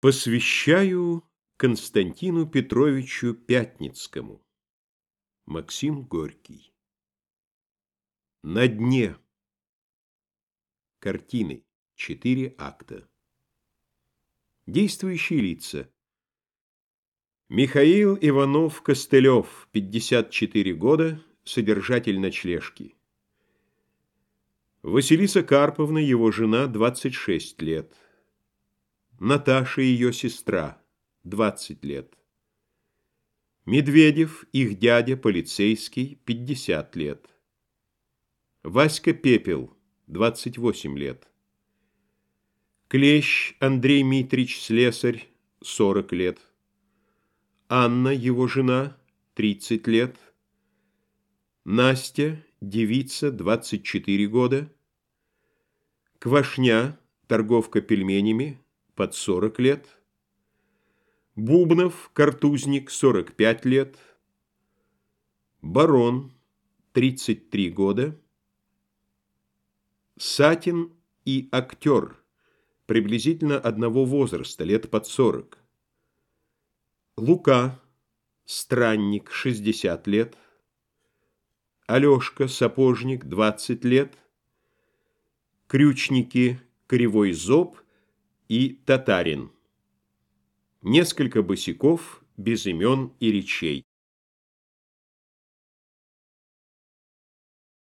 Посвящаю Константину Петровичу Пятницкому. Максим Горький. На дне. Картины. Четыре акта. Действующие лица. Михаил Иванов-Костылев, 54 года, содержатель ночлежки. Василиса Карповна, его жена, 26 лет. Наташа, ее сестра, 20 лет. Медведев, их дядя, полицейский, 50 лет. Васька Пепел, 28 лет. Клещ Андрей Митрич, слесарь, 40 лет. Анна, его жена, 30 лет. Настя, девица, 24 года. Квашня, торговка пельменями, под 40 лет. Бубнов, картузник, 45 лет. Барон, 33 года. Сатин и актер, приблизительно одного возраста, лет под 40. Лука, странник, 60 лет. Алешка, сапожник, 20 лет. Крючники, кривой зоб – и татарин. Несколько босиков без имен и речей.